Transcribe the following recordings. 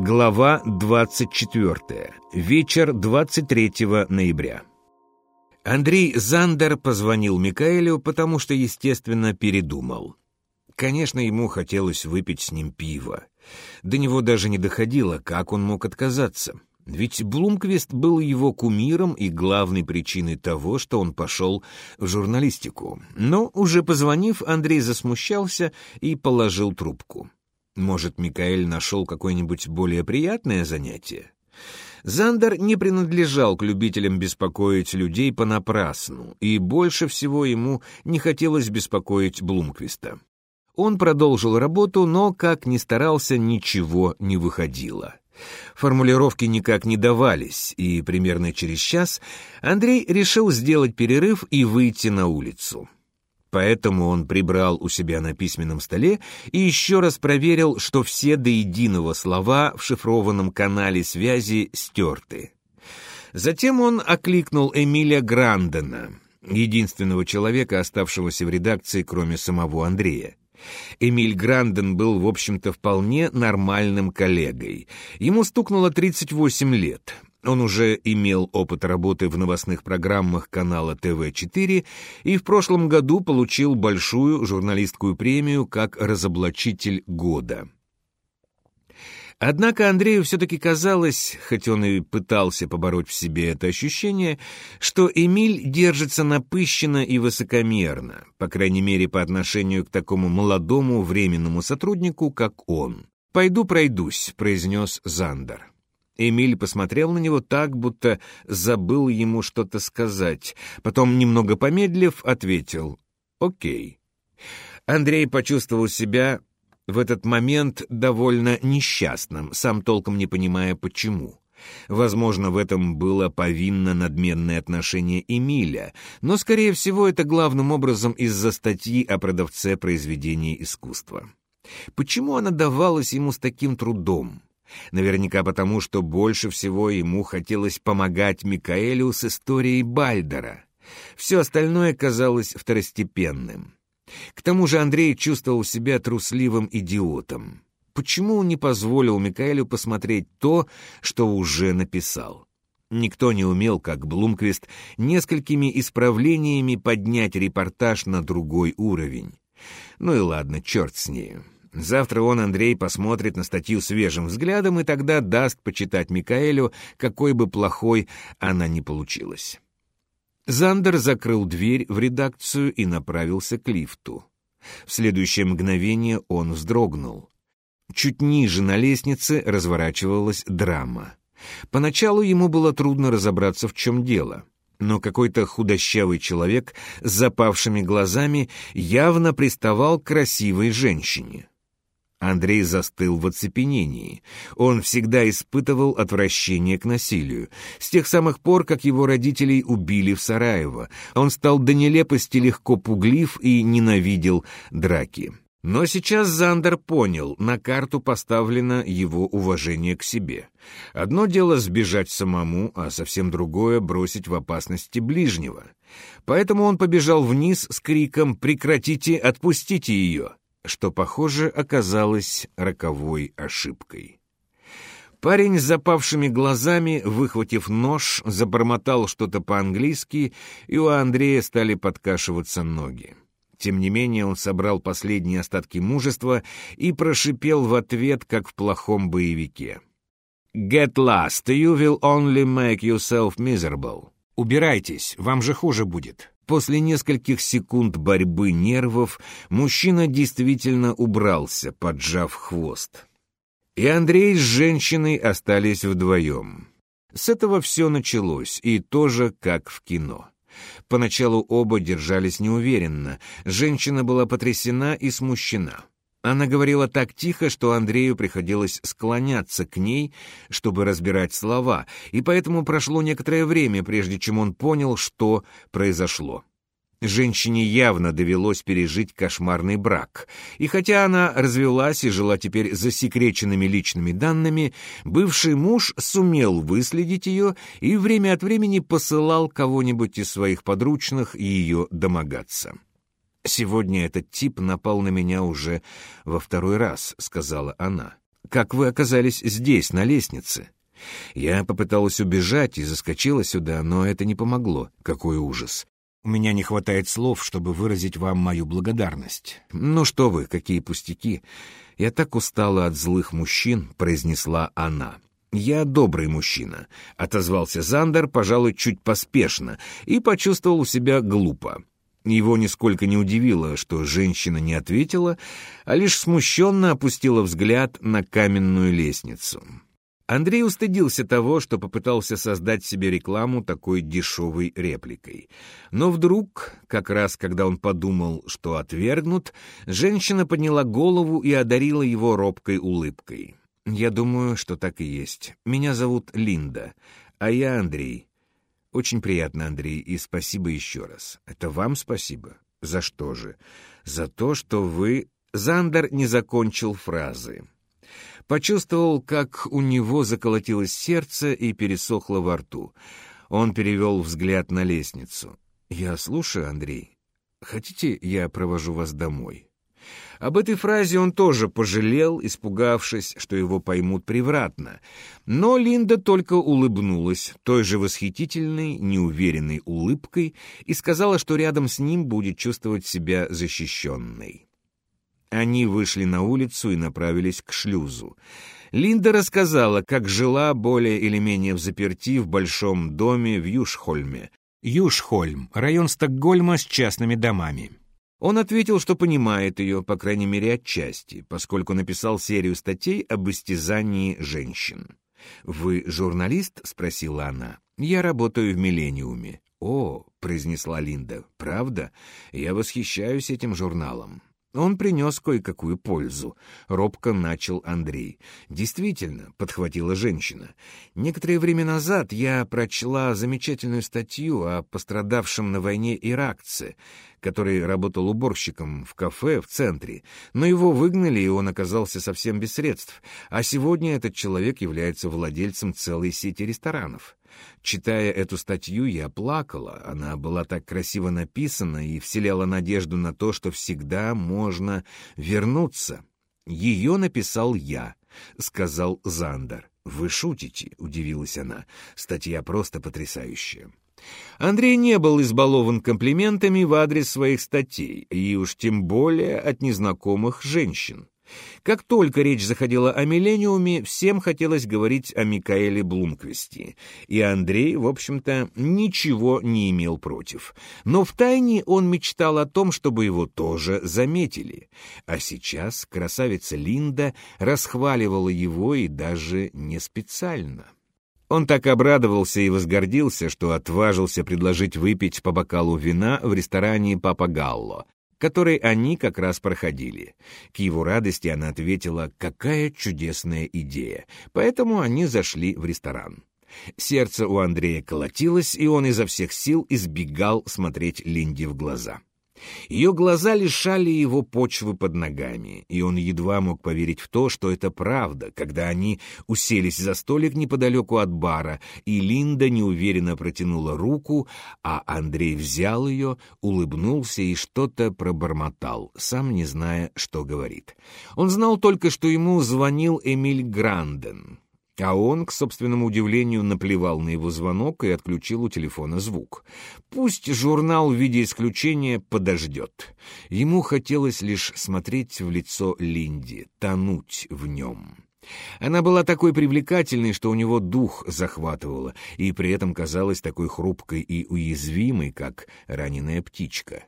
Глава 24. Вечер 23 ноября. Андрей Зандер позвонил Микаэлю, потому что, естественно, передумал. Конечно, ему хотелось выпить с ним пиво. До него даже не доходило, как он мог отказаться. Ведь Блумквист был его кумиром и главной причиной того, что он пошел в журналистику. Но, уже позвонив, Андрей засмущался и положил трубку. Может, Микаэль нашел какое-нибудь более приятное занятие? Зандер не принадлежал к любителям беспокоить людей понапрасну, и больше всего ему не хотелось беспокоить Блумквиста. Он продолжил работу, но, как ни старался, ничего не выходило. Формулировки никак не давались, и примерно через час Андрей решил сделать перерыв и выйти на улицу. Поэтому он прибрал у себя на письменном столе и еще раз проверил, что все до единого слова в шифрованном канале связи стерты. Затем он окликнул Эмиля Грандена, единственного человека, оставшегося в редакции, кроме самого Андрея. Эмиль Гранден был, в общем-то, вполне нормальным коллегой. Ему стукнуло 38 лет. Он уже имел опыт работы в новостных программах канала ТВ-4 и в прошлом году получил большую журналистскую премию как разоблачитель года. Однако Андрею все-таки казалось, хоть он и пытался побороть в себе это ощущение, что Эмиль держится напыщенно и высокомерно, по крайней мере по отношению к такому молодому временному сотруднику, как он. «Пойду пройдусь», — произнес Зандер. Эмиль посмотрел на него так, будто забыл ему что-то сказать. Потом, немного помедлив, ответил «Окей». Андрей почувствовал себя в этот момент довольно несчастным, сам толком не понимая, почему. Возможно, в этом было повинно надменное отношение Эмиля, но, скорее всего, это главным образом из-за статьи о продавце произведений искусства. Почему она давалась ему с таким трудом? Наверняка потому, что больше всего ему хотелось помогать Микаэлю с историей Бальдера. Все остальное казалось второстепенным. К тому же Андрей чувствовал себя трусливым идиотом. Почему он не позволил Микаэлю посмотреть то, что уже написал? Никто не умел, как Блумквист, несколькими исправлениями поднять репортаж на другой уровень. Ну и ладно, черт с нею. Завтра он, Андрей, посмотрит на статью свежим взглядом и тогда даст почитать Микаэлю, какой бы плохой она ни получилась. Зандер закрыл дверь в редакцию и направился к лифту. В следующее мгновение он вздрогнул. Чуть ниже на лестнице разворачивалась драма. Поначалу ему было трудно разобраться, в чем дело — но какой-то худощавый человек с запавшими глазами явно приставал к красивой женщине. Андрей застыл в оцепенении. Он всегда испытывал отвращение к насилию. С тех самых пор, как его родителей убили в Сараево, он стал до нелепости легко пуглив и ненавидел драки. Но сейчас Зандер понял, на карту поставлено его уважение к себе. Одно дело сбежать самому, а совсем другое — бросить в опасности ближнего. Поэтому он побежал вниз с криком «Прекратите, отпустите ее!» Что, похоже, оказалось роковой ошибкой. Парень с запавшими глазами, выхватив нож, забормотал что-то по-английски, и у Андрея стали подкашиваться ноги. Тем не менее он собрал последние остатки мужества и прошипел в ответ, как в плохом боевике. «Get lost, you will only make yourself miserable». «Убирайтесь, вам же хуже будет». После нескольких секунд борьбы нервов мужчина действительно убрался, поджав хвост. И Андрей с женщиной остались вдвоем. С этого все началось, и тоже как в кино. Поначалу оба держались неуверенно, женщина была потрясена и смущена. Она говорила так тихо, что Андрею приходилось склоняться к ней, чтобы разбирать слова, и поэтому прошло некоторое время, прежде чем он понял, что произошло. Женщине явно довелось пережить кошмарный брак, и хотя она развелась и жила теперь засекреченными личными данными, бывший муж сумел выследить ее и время от времени посылал кого-нибудь из своих подручных ее домогаться. «Сегодня этот тип напал на меня уже во второй раз», — сказала она. как вы оказались здесь, на лестнице?» Я попыталась убежать и заскочила сюда, но это не помогло. Какой ужас. У меня не хватает слов, чтобы выразить вам мою благодарность. Ну что вы, какие пустяки. Я так устала от злых мужчин, произнесла она. «Я добрый мужчина», — отозвался Зандер, пожалуй, чуть поспешно, и почувствовал себя глупо. Его нисколько не удивило, что женщина не ответила, а лишь смущенно опустила взгляд на каменную лестницу. Андрей устыдился того, что попытался создать себе рекламу такой дешевой репликой. Но вдруг, как раз когда он подумал, что отвергнут, женщина подняла голову и одарила его робкой улыбкой. «Я думаю, что так и есть. Меня зовут Линда, а я Андрей. Очень приятно, Андрей, и спасибо еще раз. Это вам спасибо. За что же? За то, что вы... Зандер не закончил фразы. Почувствовал, как у него заколотилось сердце и пересохло во рту. Он перевел взгляд на лестницу. «Я слушаю, Андрей. Хотите, я провожу вас домой?» Об этой фразе он тоже пожалел, испугавшись, что его поймут превратно. Но Линда только улыбнулась той же восхитительной, неуверенной улыбкой и сказала, что рядом с ним будет чувствовать себя защищенной. Они вышли на улицу и направились к шлюзу. Линда рассказала, как жила более или менее в заперти в большом доме в Юшхольме. Юшхольм — район Стокгольма с частными домами. Он ответил, что понимает ее, по крайней мере, отчасти, поскольку написал серию статей об истязании женщин. «Вы журналист?» — спросила она. «Я работаю в «Миллениуме». «О», — произнесла Линда, — «правда? Я восхищаюсь этим журналом. Он принес кое-какую пользу. Робко начал Андрей. Действительно, подхватила женщина. Некоторое время назад я прочла замечательную статью о пострадавшем на войне иракце, который работал уборщиком в кафе в центре, но его выгнали, и он оказался совсем без средств. А сегодня этот человек является владельцем целой сети ресторанов. Читая эту статью, я плакала. Она была так красиво написана и вселяла надежду на то, что всегда можно вернуться. Ее написал я, — сказал Зандер. «Вы шутите?» — удивилась она. «Статья просто потрясающая». Андрей не был избалован комплиментами в адрес своих статей, и уж тем более от незнакомых женщин. Как только речь заходила о «Миллениуме», всем хотелось говорить о Микаэле Блумквисте, и Андрей, в общем-то, ничего не имел против. Но втайне он мечтал о том, чтобы его тоже заметили. А сейчас красавица Линда расхваливала его и даже не специально. Он так обрадовался и возгордился, что отважился предложить выпить по бокалу вина в ресторане «Папа Галло», который они как раз проходили. К его радости она ответила «Какая чудесная идея!» Поэтому они зашли в ресторан. Сердце у Андрея колотилось, и он изо всех сил избегал смотреть Линде в глаза. Ее глаза лишали его почвы под ногами, и он едва мог поверить в то, что это правда, когда они уселись за столик неподалеку от бара, и Линда неуверенно протянула руку, а Андрей взял ее, улыбнулся и что-то пробормотал, сам не зная, что говорит. Он знал только, что ему звонил Эмиль Гранден. А он, к собственному удивлению, наплевал на его звонок и отключил у телефона звук. Пусть журнал в виде исключения подождет. Ему хотелось лишь смотреть в лицо Линди, тонуть в нем. Она была такой привлекательной, что у него дух захватывало, и при этом казалась такой хрупкой и уязвимой, как раненая птичка.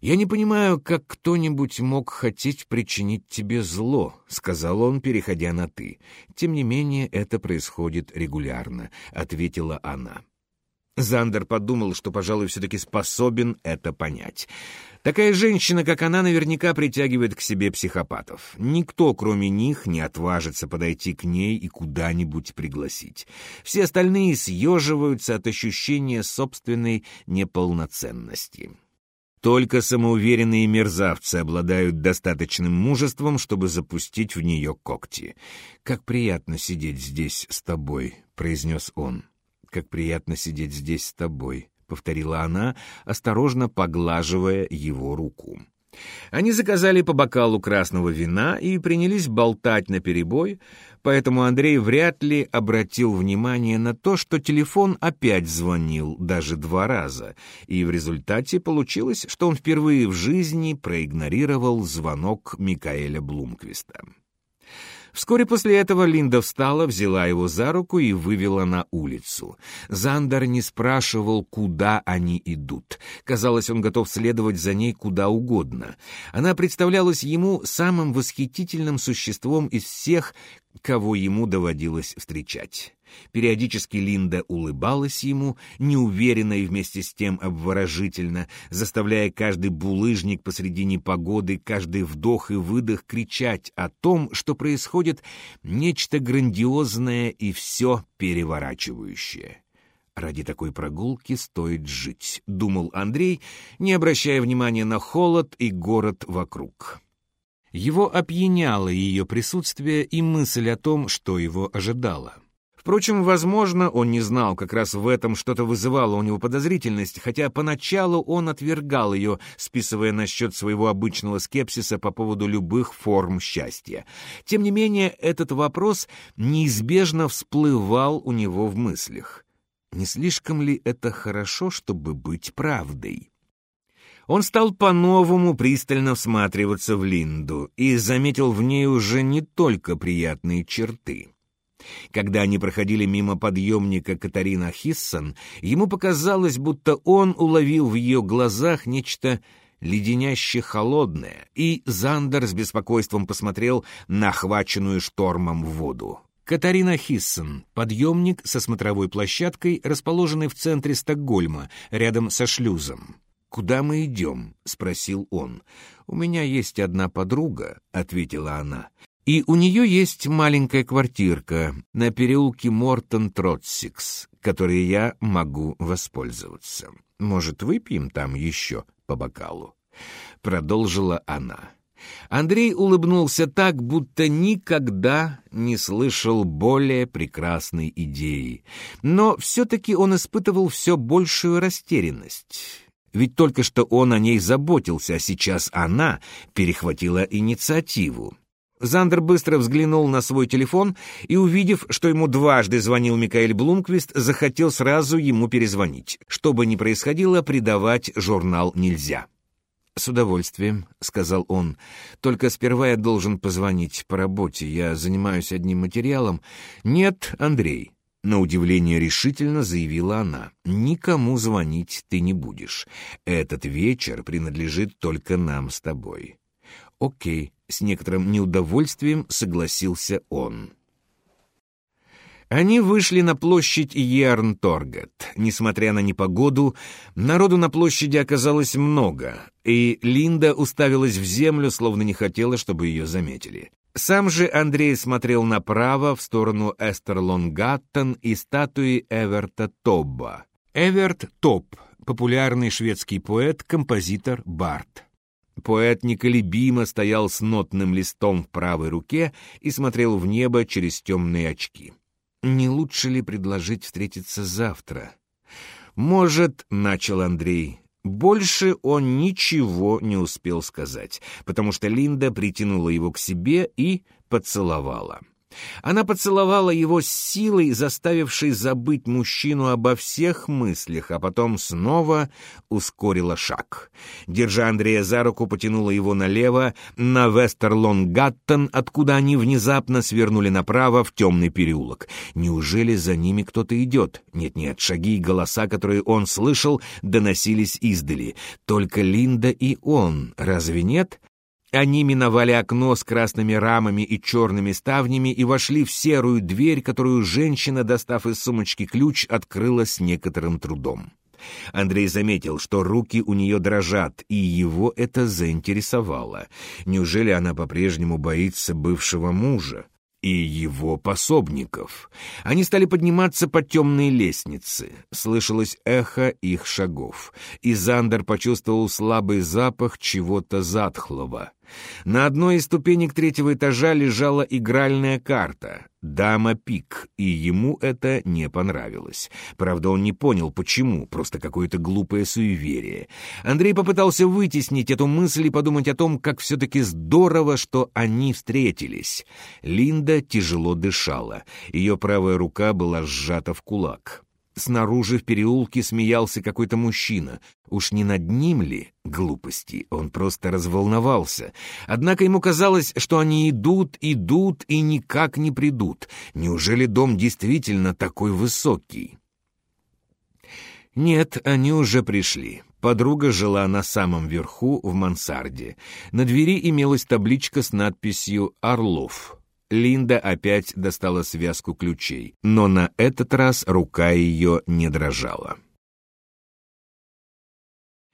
«Я не понимаю, как кто-нибудь мог хотеть причинить тебе зло», — сказал он, переходя на «ты». «Тем не менее, это происходит регулярно», — ответила она. Зандер подумал, что, пожалуй, все-таки способен это понять. Такая женщина, как она, наверняка притягивает к себе психопатов. Никто, кроме них, не отважится подойти к ней и куда-нибудь пригласить. Все остальные съеживаются от ощущения собственной неполноценности. Только самоуверенные мерзавцы обладают достаточным мужеством, чтобы запустить в нее когти. «Как приятно сидеть здесь с тобой», — произнес он. «Как приятно сидеть здесь с тобой», — повторила она, осторожно поглаживая его руку. Они заказали по бокалу красного вина и принялись болтать на перебой, поэтому Андрей вряд ли обратил внимание на то, что телефон опять звонил даже два раза, и в результате получилось, что он впервые в жизни проигнорировал звонок Микаэля Блумквиста. Вскоре после этого Линда встала, взяла его за руку и вывела на улицу. Зандер не спрашивал, куда они идут. Казалось, он готов следовать за ней куда угодно. Она представлялась ему самым восхитительным существом из всех, кого ему доводилось встречать. Периодически Линда улыбалась ему, неуверенно и вместе с тем обворожительно, заставляя каждый булыжник посреди непогоды, каждый вдох и выдох кричать о том, что происходит нечто грандиозное и все переворачивающее. «Ради такой прогулки стоит жить», — думал Андрей, не обращая внимания на холод и город вокруг. Его опьяняло ее присутствие и мысль о том, что его ожидало. Впрочем, возможно, он не знал, как раз в этом что-то вызывало у него подозрительность, хотя поначалу он отвергал ее, списывая на счет своего обычного скепсиса по поводу любых форм счастья. Тем не менее, этот вопрос неизбежно всплывал у него в мыслях. Не слишком ли это хорошо, чтобы быть правдой? Он стал по-новому пристально всматриваться в Линду и заметил в ней уже не только приятные черты. Когда они проходили мимо подъемника Катарина Хиссон, ему показалось, будто он уловил в ее глазах нечто леденяще холодное, и Зандер с беспокойством посмотрел на охваченную штормом воду. Катарина Хиссон, подъемник со смотровой площадкой, расположенный в центре Стокгольма, рядом со шлюзом. «Куда мы идем?» — спросил он. «У меня есть одна подруга», — ответила она. «И у нее есть маленькая квартирка на переулке Мортон-Тротсикс, которой я могу воспользоваться. Может, выпьем там еще по бокалу?» Продолжила она. Андрей улыбнулся так, будто никогда не слышал более прекрасной идеи. Но все-таки он испытывал все большую растерянность. Ведь только что он о ней заботился, а сейчас она перехватила инициативу. Зандер быстро взглянул на свой телефон и, увидев, что ему дважды звонил Микаэль Блумквист, захотел сразу ему перезвонить. Что бы ни происходило, предавать журнал нельзя. «С удовольствием», — сказал он. «Только сперва я должен позвонить по работе. Я занимаюсь одним материалом». «Нет, Андрей, на удивление решительно заявила она. «Никому звонить ты не будешь. Этот вечер принадлежит только нам с тобой». «Окей», — с некоторым неудовольствием согласился он. Они вышли на площадь Ярнторгет. Несмотря на непогоду, народу на площади оказалось много, и Линда уставилась в землю, словно не хотела, чтобы ее заметили. Сам же Андрей смотрел направо, в сторону Эстерлонгаттен и статуи Эверта Тобба. Эверт Тоб — популярный шведский поэт, композитор, бард. Поэт неколебимо стоял с нотным листом в правой руке и смотрел в небо через темные очки. «Не лучше ли предложить встретиться завтра?» «Может, — начал Андрей, больше он ничего не успел сказать, потому что Линда притянула его к себе и поцеловала. Она поцеловала его с силой, заставившей забыть мужчину обо всех мыслях, а потом снова ускорила шаг. Держа Андрея за руку, потянула его налево, на Вестерлонгаттен, откуда они внезапно свернули направо в темный переулок. Неужели за ними кто-то идет? Нет-нет, шаги и голоса, которые он слышал, доносились издали. Только Линда и он, разве нет? Они миновали окно с красными рамами и черными ставнями и вошли в серую дверь, которую женщина, достав из сумочки ключ, открыла с некоторым трудом. Андрей заметил, что руки у нее дрожат, и его это заинтересовало. Неужели она по-прежнему боится бывшего мужа? и его пособников. Они стали подниматься по темной лестнице. Слышалось эхо их шагов, и Зандер почувствовал слабый запах чего-то затхлого — На одной из ступенек третьего этажа лежала игральная карта «Дама Пик», и ему это не понравилось. Правда, он не понял, почему, просто какое-то глупое суеверие. Андрей попытался вытеснить эту мысль и подумать о том, как все-таки здорово, что они встретились. Линда тяжело дышала, ее правая рука была сжата в кулак. Снаружи в переулке смеялся какой-то мужчина. Уж не над ним ли? Глупости. Он просто разволновался. Однако ему казалось, что они идут, идут и никак не придут. Неужели дом действительно такой высокий? Нет, они уже пришли. Подруга жила на самом верху, в мансарде. На двери имелась табличка с надписью «Орлов». Линда опять достала связку ключей, но на этот раз рука ее не дрожала.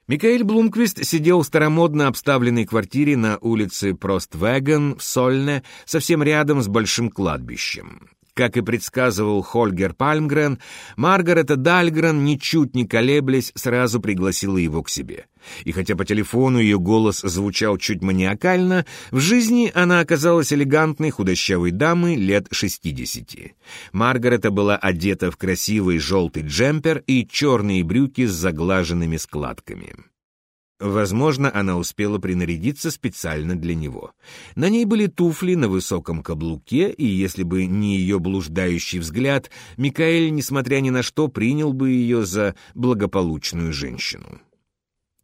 Микаэль Блумквист сидел в старомодно обставленной квартире на улице Проствеген в Сольне, совсем рядом с большим кладбищем. Как и предсказывал Хольгер Пальмгрен, Маргарета Дальгрен, ничуть не колеблясь, сразу пригласила его к себе. И хотя по телефону ее голос звучал чуть маниакально, в жизни она оказалась элегантной худощавой дамой лет 60. Маргарета была одета в красивый желтый джемпер и черные брюки с заглаженными складками. Возможно, она успела принарядиться специально для него. На ней были туфли на высоком каблуке, и если бы не ее блуждающий взгляд, Микаэль, несмотря ни на что, принял бы ее за благополучную женщину.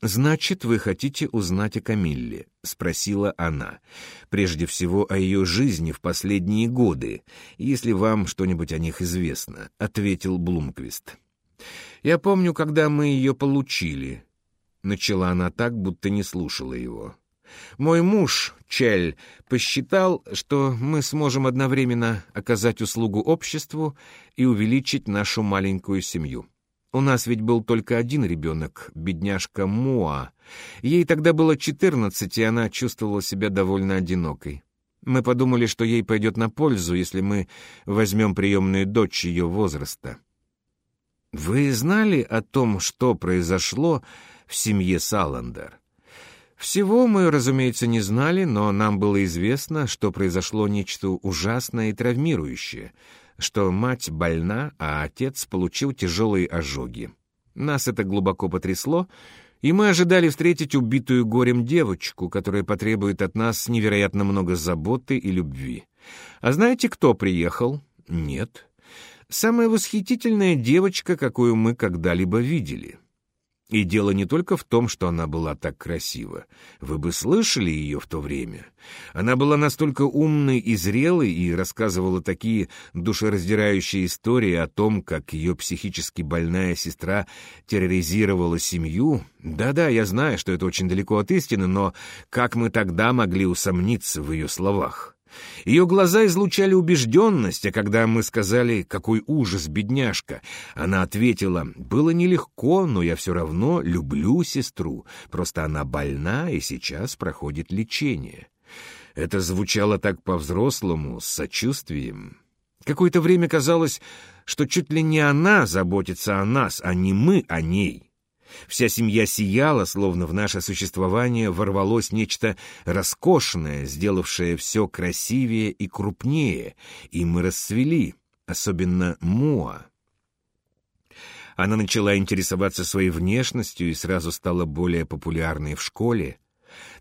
«Значит, вы хотите узнать о Камилле?» — спросила она. «Прежде всего о ее жизни в последние годы, если вам что-нибудь о них известно», — ответил Блумквист. «Я помню, когда мы ее получили. Начала она так, будто не слушала его. Мой муж, Чель, посчитал, что мы сможем одновременно оказать услугу обществу и увеличить нашу маленькую семью. У нас ведь был только один ребенок, бедняжка Муа. Ей тогда было четырнадцать, и она чувствовала себя довольно одинокой. Мы подумали, что ей пойдет на пользу, если мы возьмем приемную дочь ее возраста. Вы знали о том, что произошло, в семье Саландер. Всего мы, разумеется, не знали, но нам было известно, что произошло нечто ужасное и травмирующее, что мать больна, а отец получил тяжелые ожоги. Нас это глубоко потрясло, и мы ожидали встретить убитую горем девочку, которая потребует от нас невероятно много заботы и любви. А знаете, кто приехал? Нет. Самая восхитительная девочка, какую мы когда-либо видели — и дело не только в том, что она была так красива. Вы бы слышали ее в то время. Она была настолько умной и зрелой и рассказывала такие душераздирающие истории о том, как ее психически больная сестра терроризировала семью. Да-да, я знаю, что это очень далеко от истины, но как мы тогда могли усомниться в ее словах? Ее глаза излучали убежденность, а когда мы сказали «какой ужас, бедняжка», она ответила «было нелегко, но я все равно люблю сестру, просто она больна и сейчас проходит лечение». Это звучало так по-взрослому, с сочувствием. Какое-то время казалось, что чуть ли не она заботится о нас, а не мы о ней. Вся семья сияла, словно в наше существование ворвалось нечто роскошное, сделавшее все красивее и крупнее, и мы расцвели, особенно Муа. Она начала интересоваться своей внешностью и сразу стала более популярной в школе.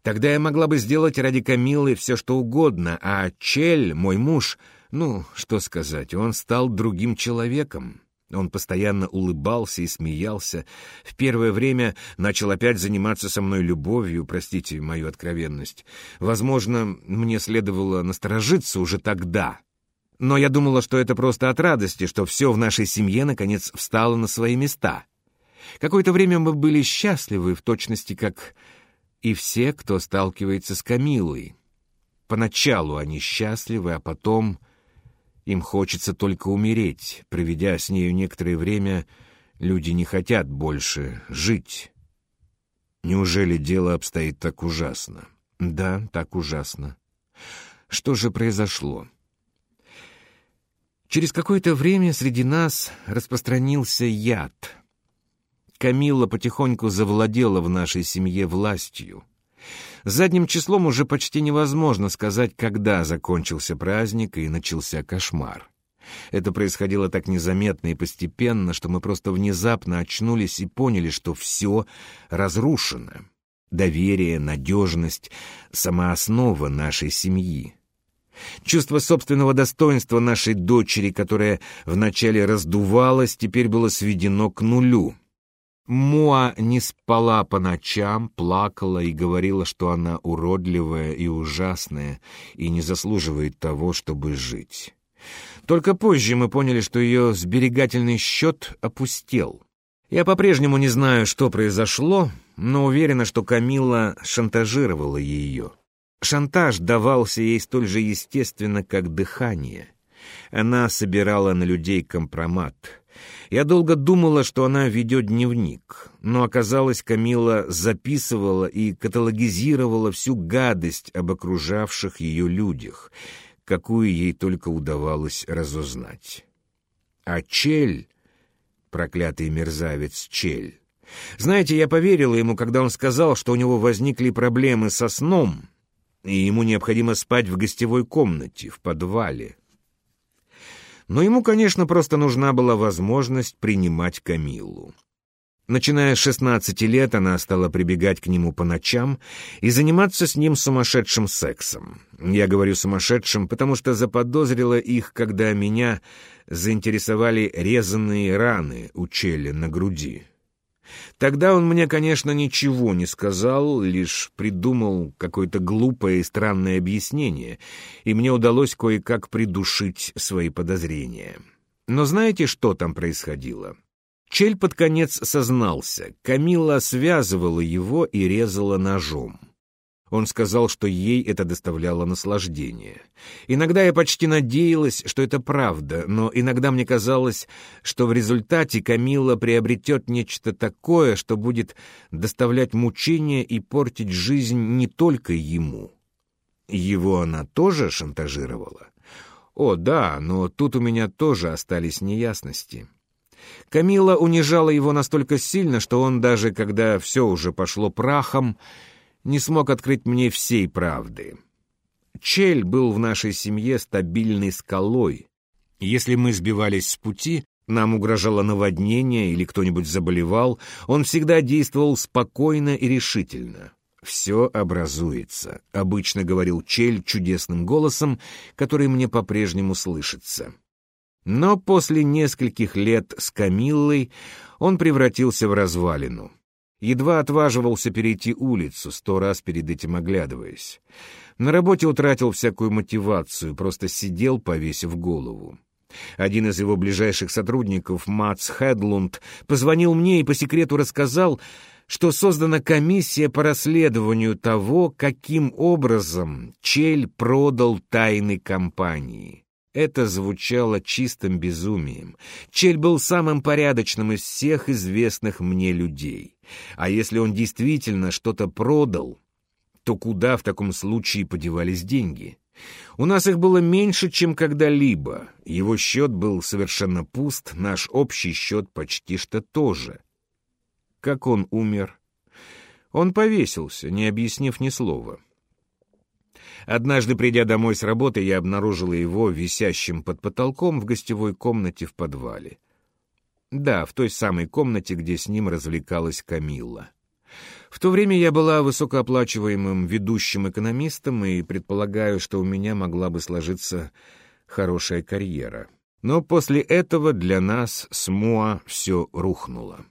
Тогда я могла бы сделать ради Камилы все, что угодно, а Чель, мой муж, ну, что сказать, он стал другим человеком. Он постоянно улыбался и смеялся. В первое время начал опять заниматься со мной любовью, простите мою откровенность. Возможно, мне следовало насторожиться уже тогда. Но я думала, что это просто от радости, что все в нашей семье наконец встало на свои места. Какое-то время мы были счастливы, в точности как и все, кто сталкивается с Камилой. Поначалу они счастливы, а потом им хочется только умереть. Проведя с нею некоторое время, люди не хотят больше жить. Неужели дело обстоит так ужасно? Да, так ужасно. Что же произошло? Через какое-то время среди нас распространился яд. Камила потихоньку завладела в нашей семье властью. Задним числом уже почти невозможно сказать, когда закончился праздник и начался кошмар. Это происходило так незаметно и постепенно, что мы просто внезапно очнулись и поняли, что все разрушено. Доверие, надежность — сама основа нашей семьи. Чувство собственного достоинства нашей дочери, которое вначале раздувалось, теперь было сведено к нулю. Муа не спала по ночам, плакала и говорила, что она уродливая и ужасная и не заслуживает того, чтобы жить. Только позже мы поняли, что ее сберегательный счет опустел. Я по-прежнему не знаю, что произошло, но уверена, что Камила шантажировала ее. Шантаж давался ей столь же естественно, как дыхание. Она собирала на людей компромат. Я долго думала, что она ведет дневник, но оказалось, Камила записывала и каталогизировала всю гадость об окружавших ее людях, какую ей только удавалось разузнать. А Чель, проклятый мерзавец Чель, знаете, я поверила ему, когда он сказал, что у него возникли проблемы со сном, и ему необходимо спать в гостевой комнате, в подвале. Но ему, конечно, просто нужна была возможность принимать Камилу. Начиная с 16 лет, она стала прибегать к нему по ночам и заниматься с ним сумасшедшим сексом. Я говорю «сумасшедшим», потому что заподозрила их, когда меня заинтересовали резанные раны у Челли на груди. Тогда он мне, конечно, ничего не сказал, лишь придумал какое-то глупое и странное объяснение, и мне удалось кое-как придушить свои подозрения. Но знаете, что там происходило? Чель под конец сознался. Камила связывала его и резала ножом. Он сказал, что ей это доставляло наслаждение. Иногда я почти надеялась, что это правда, но иногда мне казалось, что в результате Камила приобретет нечто такое, что будет доставлять мучения и портить жизнь не только ему. Его она тоже шантажировала? О, да, но тут у меня тоже остались неясности. Камила унижала его настолько сильно, что он даже, когда все уже пошло прахом, не смог открыть мне всей правды. Чель был в нашей семье стабильной скалой. Если мы сбивались с пути, нам угрожало наводнение или кто-нибудь заболевал, он всегда действовал спокойно и решительно. «Все образуется», — обычно говорил Чель чудесным голосом, который мне по-прежнему слышится. Но после нескольких лет с Камиллой он превратился в развалину. Едва отваживался перейти улицу, сто раз перед этим оглядываясь. На работе утратил всякую мотивацию, просто сидел, повесив голову. Один из его ближайших сотрудников, Мац Хедлунд, позвонил мне и по секрету рассказал, что создана комиссия по расследованию того, каким образом Чель продал тайны компании. Это звучало чистым безумием. Чель был самым порядочным из всех известных мне людей. А если он действительно что-то продал, то куда в таком случае подевались деньги? У нас их было меньше, чем когда-либо. Его счет был совершенно пуст, наш общий счет почти что тоже. Как он умер? Он повесился, не объяснив ни слова. Однажды, придя домой с работы, я обнаружила его висящим под потолком в гостевой комнате в подвале. Да, в той самой комнате, где с ним развлекалась Камилла. В то время я была высокооплачиваемым ведущим экономистом и предполагаю, что у меня могла бы сложиться хорошая карьера. Но после этого для нас с Муа все рухнуло.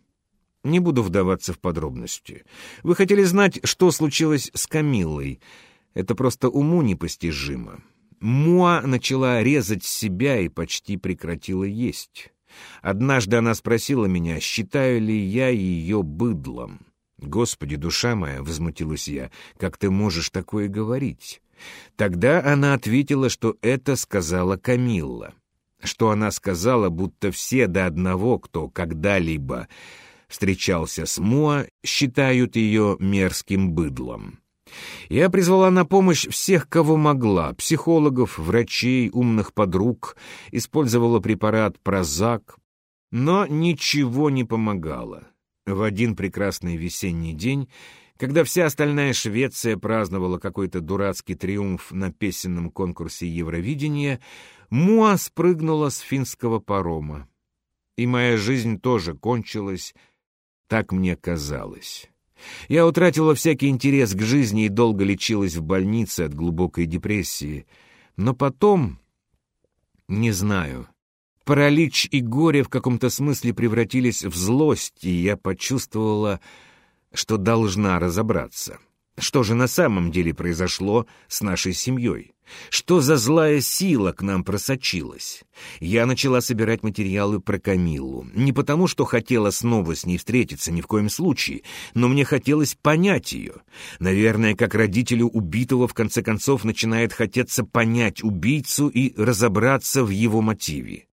Не буду вдаваться в подробности. Вы хотели знать, что случилось с Камиллой — это просто уму непостижимо. Муа начала резать себя и почти прекратила есть. Однажды она спросила меня, считаю ли я ее быдлом. «Господи, душа моя!» — возмутилась я. «Как ты можешь такое говорить?» Тогда она ответила, что это сказала Камилла. Что она сказала, будто все до одного, кто когда-либо встречался с Муа, считают ее мерзким быдлом. Я призвала на помощь всех, кого могла, психологов, врачей, умных подруг, использовала препарат Прозак, но ничего не помогало. В один прекрасный весенний день Когда вся остальная Швеция праздновала какой-то дурацкий триумф на песенном конкурсе Евровидения, Муа спрыгнула с финского парома. И моя жизнь тоже кончилась, так мне казалось. Я утратила всякий интерес к жизни и долго лечилась в больнице от глубокой депрессии. Но потом... Не знаю. Паралич и горе в каком-то смысле превратились в злость, и я почувствовала, что должна разобраться. Что же на самом деле произошло с нашей семьей? Что за злая сила к нам просочилась? Я начала собирать материалы про Камилу. Не потому, что хотела снова с ней встретиться, ни в коем случае, но мне хотелось понять ее. Наверное, как родителю убитого в конце концов начинает хотеться понять убийцу и разобраться в его мотиве.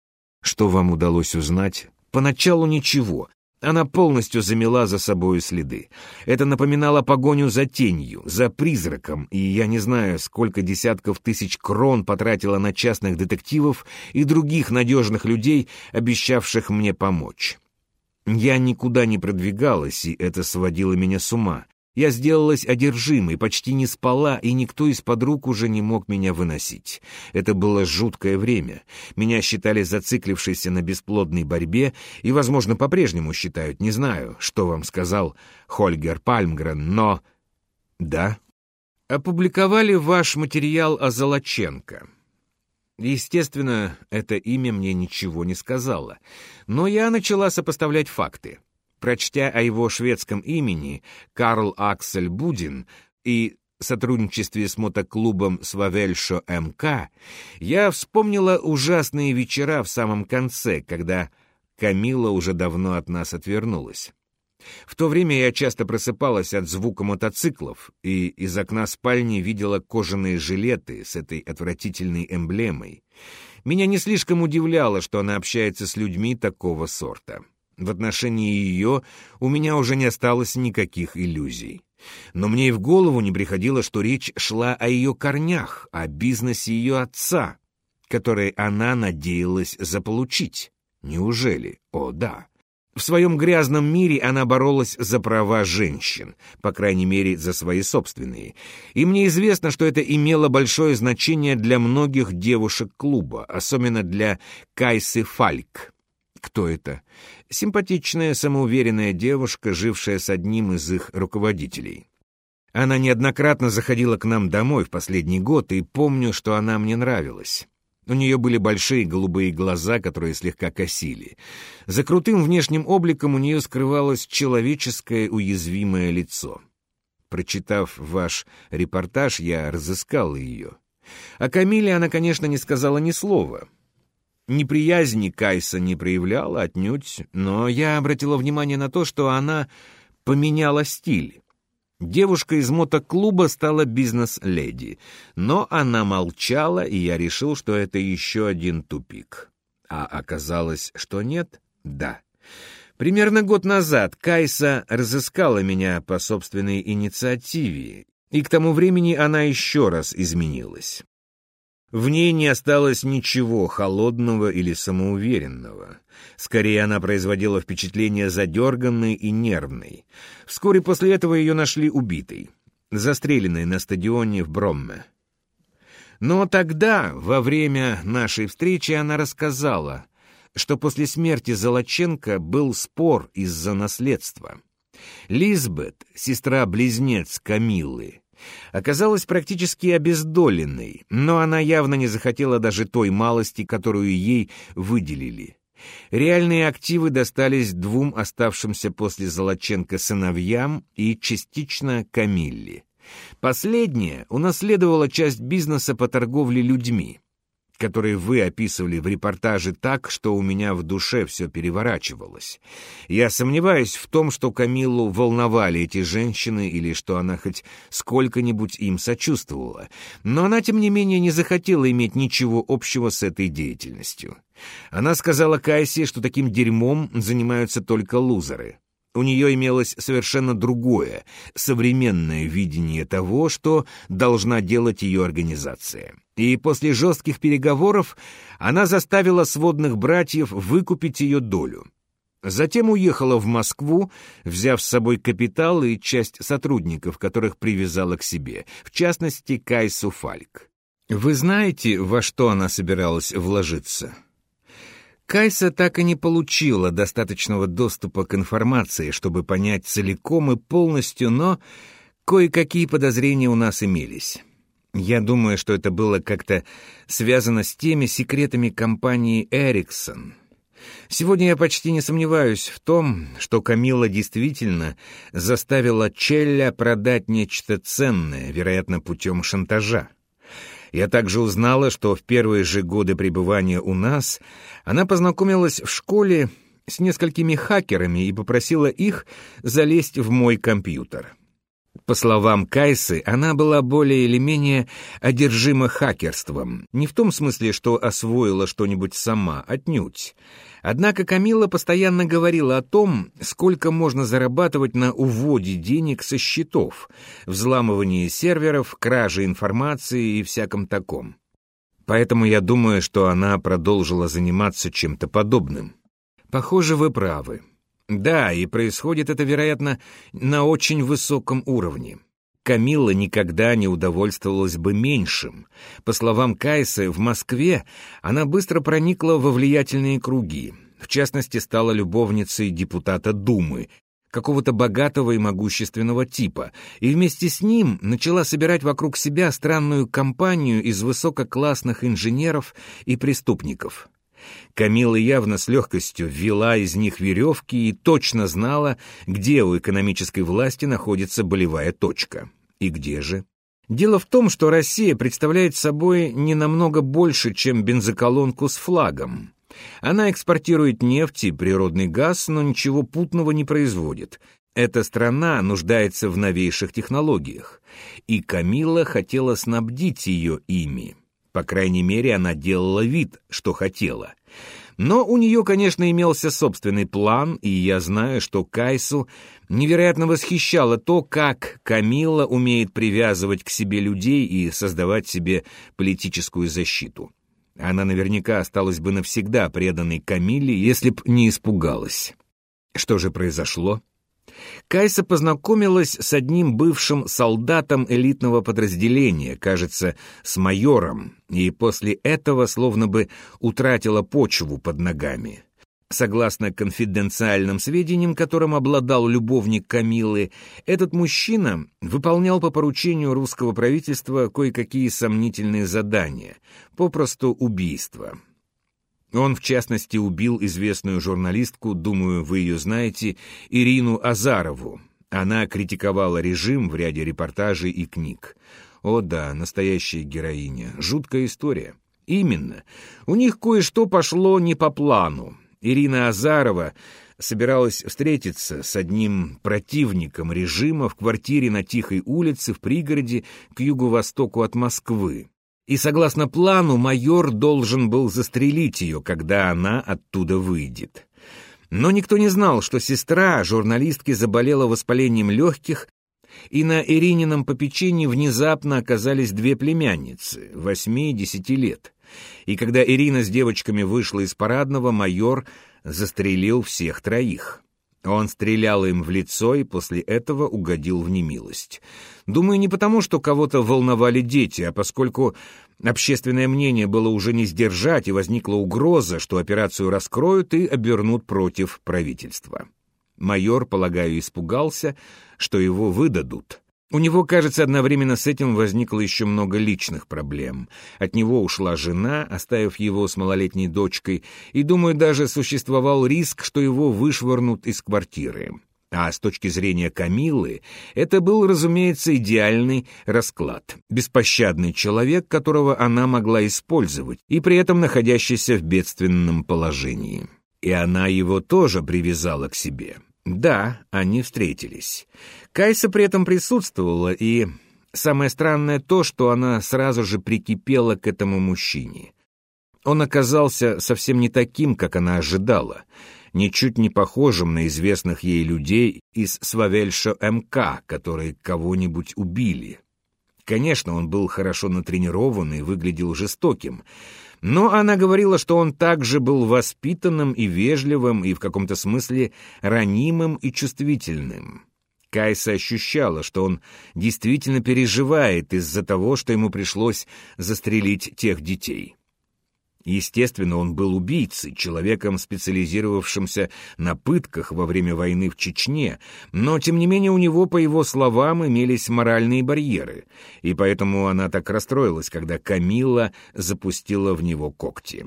Что вам удалось узнать? Поначалу ничего, она полностью замела за собою следы. Это напоминало погоню за тенью, за призраком, и я не знаю, сколько десятков тысяч крон потратила на частных детективов и других надежных людей, обещавших мне помочь. Я никуда не продвигалась, и это сводило меня с ума. Я сделалась одержимой, почти не спала, и никто из подруг уже не мог меня выносить. Это было жуткое время. Меня считали зациклившейся на бесплодной борьбе, и, возможно, по-прежнему считают, не знаю, что вам сказал Хольгер Пальмгрен, но... Да? Опубликовали ваш материал о Золоченко. Естественно, это имя мне ничего не сказала, но я начала сопоставлять факты. Прочтя о его шведском имени Карл Аксель Будин и сотрудничестве с мотоклубом Свавельшо МК, я вспомнила ужасные вечера в самом конце, когда Камила уже давно от нас отвернулась. В то время я часто просыпалась от звука мотоциклов и из окна спальни видела кожаные жилеты с этой отвратительной эмблемой. Меня не слишком удивляло, что она общается с людьми такого сорта. В отношении ее у меня уже не осталось никаких иллюзий. Но мне и в голову не приходило, что речь шла о ее корнях, о бизнесе ее отца, который она надеялась заполучить. Неужели? О, да. В своем грязном мире она боролась за права женщин, по крайней мере, за свои собственные. И мне известно, что это имело большое значение для многих девушек клуба, особенно для Кайсы Фальк. Кто это? Симпатичная, самоуверенная девушка, жившая с одним из их руководителей. Она неоднократно заходила к нам домой в последний год, и помню, что она мне нравилась. У нее были большие голубые глаза, которые слегка косили. За крутым внешним обликом у нее скрывалось человеческое уязвимое лицо. Прочитав ваш репортаж, я разыскал ее. О Камиле она, конечно, не сказала ни слова — Неприязни Кайса не проявляла отнюдь, но я обратила внимание на то, что она поменяла стиль. Девушка из мотоклуба стала бизнес-леди, но она молчала, и я решил, что это еще один тупик. А оказалось, что нет? Да. Примерно год назад Кайса разыскала меня по собственной инициативе, и к тому времени она еще раз изменилась. В ней не осталось ничего холодного или самоуверенного. Скорее, она производила впечатление задерганной и нервной. Вскоре после этого ее нашли убитой, застреленной на стадионе в Бромме. Но тогда, во время нашей встречи, она рассказала, что после смерти Золоченко был спор из-за наследства. Лизбет, сестра-близнец Камиллы, оказалась практически обездоленной, но она явно не захотела даже той малости, которую ей выделили. Реальные активы достались двум оставшимся после Золоченко сыновьям и частично Камилле. Последняя унаследовала часть бизнеса по торговле людьми который вы описывали в репортаже так, что у меня в душе все переворачивалось. Я сомневаюсь в том, что Камиллу волновали эти женщины или что она хоть сколько-нибудь им сочувствовала, но она, тем не менее, не захотела иметь ничего общего с этой деятельностью. Она сказала Кайсе, что таким дерьмом занимаются только лузеры. У нее имелось совершенно другое, современное видение того, что должна делать ее организация. И после жестких переговоров она заставила сводных братьев выкупить ее долю. Затем уехала в Москву, взяв с собой капитал и часть сотрудников, которых привязала к себе, в частности, Кайсу Фальк. Вы знаете, во что она собиралась вложиться? Кайса так и не получила достаточного доступа к информации, чтобы понять целиком и полностью, но кое-какие подозрения у нас имелись. Я думаю, что это было как-то связано с теми секретами компании «Эриксон», Сегодня я почти не сомневаюсь в том, что Камила действительно заставила Челля продать нечто ценное, вероятно, путем шантажа. Я также узнала, что в первые же годы пребывания у нас она познакомилась в школе с несколькими хакерами и попросила их залезть в мой компьютер. По словам Кайсы, она была более или менее одержима хакерством. Не в том смысле, что освоила что-нибудь сама, отнюдь. Однако Камила постоянно говорила о том, сколько можно зарабатывать на уводе денег со счетов, взламывании серверов, краже информации и всяком таком. Поэтому я думаю, что она продолжила заниматься чем-то подобным. Похоже, вы правы. Да, и происходит это, вероятно, на очень высоком уровне. Камилла никогда не удовольствовалась бы меньшим. По словам Кайсы, в Москве она быстро проникла во влиятельные круги. В частности, стала любовницей депутата Думы, какого-то богатого и могущественного типа, и вместе с ним начала собирать вокруг себя странную компанию из высококлассных инженеров и преступников. Камила явно с легкостью ввела из них веревки и точно знала, где у экономической власти находится болевая точка. И где же? Дело в том, что Россия представляет собой не намного больше, чем бензоколонку с флагом. Она экспортирует нефть и природный газ, но ничего путного не производит. Эта страна нуждается в новейших технологиях, и Камила хотела снабдить ее ими. По крайней мере, она делала вид, что хотела. Но у нее, конечно, имелся собственный план, и я знаю, что Кайсу невероятно восхищало то, как Камила умеет привязывать к себе людей и создавать себе политическую защиту. Она наверняка осталась бы навсегда преданной Камиле, если б не испугалась. Что же произошло? Кайса познакомилась с одним бывшим солдатом элитного подразделения, кажется, с майором, и после этого словно бы утратила почву под ногами. Согласно конфиденциальным сведениям, которым обладал любовник Камилы, этот мужчина выполнял по поручению русского правительства кое-какие сомнительные задания, попросту убийства. Он, в частности, убил известную журналистку, думаю, вы ее знаете, Ирину Азарову. Она критиковала режим в ряде репортажей и книг. О да, настоящая героиня. Жуткая история. Именно. У них кое-что пошло не по плану. Ирина Азарова собиралась встретиться с одним противником режима в квартире на Тихой улице в пригороде к юго-востоку от Москвы. И согласно плану майор должен был застрелить ее, когда она оттуда выйдет. Но никто не знал, что сестра журналистки заболела воспалением легких, и на Иринином попечении внезапно оказались две племянницы, восьми и десяти лет. И когда Ирина с девочками вышла из парадного, майор застрелил всех троих. Он стрелял им в лицо и после этого угодил в немилость. Думаю, не потому, что кого-то волновали дети, а поскольку общественное мнение было уже не сдержать, и возникла угроза, что операцию раскроют и обернут против правительства. Майор, полагаю, испугался, что его выдадут. У него, кажется, одновременно с этим возникло еще много личных проблем. От него ушла жена, оставив его с малолетней дочкой, и, думаю, даже существовал риск, что его вышвырнут из квартиры. А с точки зрения Камилы, это был, разумеется, идеальный расклад. Беспощадный человек, которого она могла использовать, и при этом находящийся в бедственном положении. И она его тоже привязала к себе. Да, они встретились. Кайса при этом присутствовала, и самое странное то, что она сразу же прикипела к этому мужчине. Он оказался совсем не таким, как она ожидала, ничуть не похожим на известных ей людей из Свавельша МК, которые кого-нибудь убили. Конечно, он был хорошо натренирован и выглядел жестоким, Но она говорила, что он также был воспитанным и вежливым, и в каком-то смысле ранимым и чувствительным. Кайса ощущала, что он действительно переживает из-за того, что ему пришлось застрелить тех детей. Естественно, он был убийцей, человеком, специализировавшимся на пытках во время войны в Чечне, но, тем не менее, у него, по его словам, имелись моральные барьеры, и поэтому она так расстроилась, когда Камила запустила в него когти.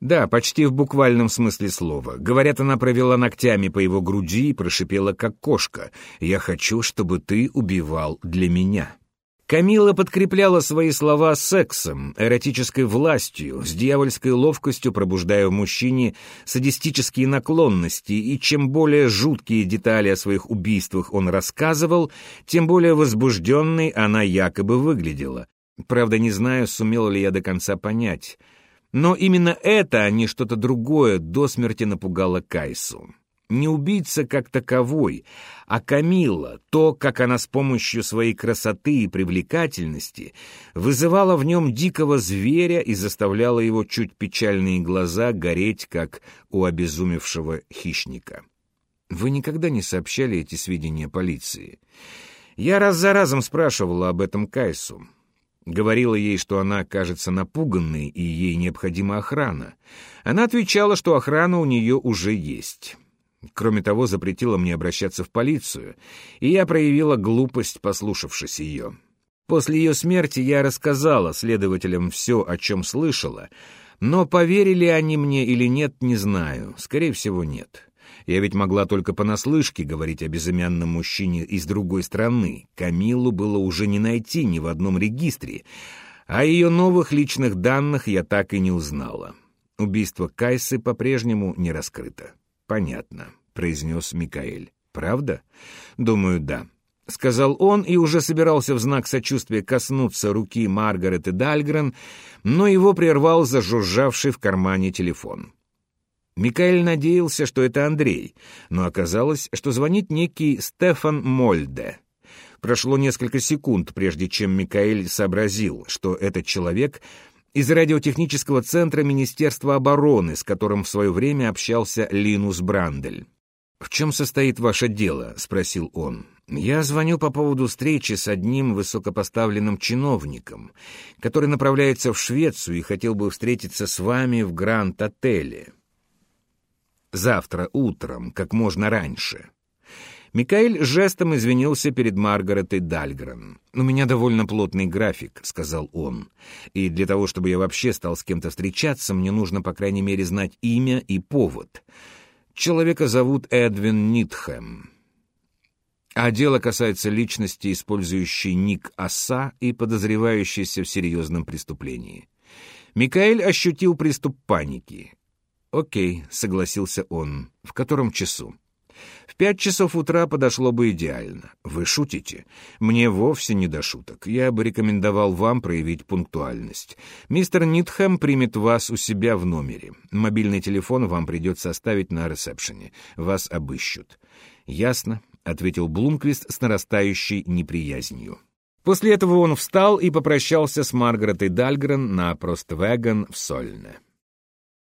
Да, почти в буквальном смысле слова. Говорят, она провела ногтями по его груди и прошипела, как кошка. «Я хочу, чтобы ты убивал для меня». Камила подкрепляла свои слова сексом, эротической властью, с дьявольской ловкостью пробуждая в мужчине садистические наклонности, и чем более жуткие детали о своих убийствах он рассказывал, тем более возбужденной она якобы выглядела. Правда, не знаю, сумела ли я до конца понять. Но именно это, а не что-то другое, до смерти напугало Кайсу не убийца как таковой, а Камила, то, как она с помощью своей красоты и привлекательности вызывала в нем дикого зверя и заставляла его чуть печальные глаза гореть, как у обезумевшего хищника. Вы никогда не сообщали эти сведения полиции? Я раз за разом спрашивала об этом Кайсу. Говорила ей, что она кажется напуганной и ей необходима охрана. Она отвечала, что охрана у нее уже есть. Кроме того, запретила мне обращаться в полицию, и я проявила глупость, послушавшись ее. После ее смерти я рассказала следователям все, о чем слышала, но поверили они мне или нет, не знаю. Скорее всего, нет. Я ведь могла только понаслышке говорить о безымянном мужчине из другой страны. Камилу было уже не найти ни в одном регистре, а ее новых личных данных я так и не узнала. Убийство Кайсы по-прежнему не раскрыто. «Понятно», — произнес Микаэль. «Правда?» «Думаю, да», — сказал он и уже собирался в знак сочувствия коснуться руки Маргареты Дальгрен, но его прервал зажужжавший в кармане телефон. Микаэль надеялся, что это Андрей, но оказалось, что звонит некий Стефан Мольде. Прошло несколько секунд, прежде чем Микаэль сообразил, что этот человек — из радиотехнического центра Министерства обороны, с которым в свое время общался Линус Брандель. «В чем состоит ваше дело?» — спросил он. «Я звоню по поводу встречи с одним высокопоставленным чиновником, который направляется в Швецию и хотел бы встретиться с вами в Гранд-отеле. Завтра утром, как можно раньше». Микаэль жестом извинился перед Маргаретой Дальгрен. «У меня довольно плотный график», — сказал он. «И для того, чтобы я вообще стал с кем-то встречаться, мне нужно, по крайней мере, знать имя и повод. Человека зовут Эдвин Нитхэм. А дело касается личности, использующей ник оса и подозревающейся в серьезном преступлении». Микаэль ощутил приступ паники. «Окей», — согласился он. «В котором часу?» В пять часов утра подошло бы идеально. Вы шутите? Мне вовсе не до шуток. Я бы рекомендовал вам проявить пунктуальность. Мистер Нитхэм примет вас у себя в номере. Мобильный телефон вам придется оставить на ресепшене. Вас обыщут. Ясно, — ответил Блумквист с нарастающей неприязнью. После этого он встал и попрощался с Маргаретой Дальгрен на Проствеган в Сольне.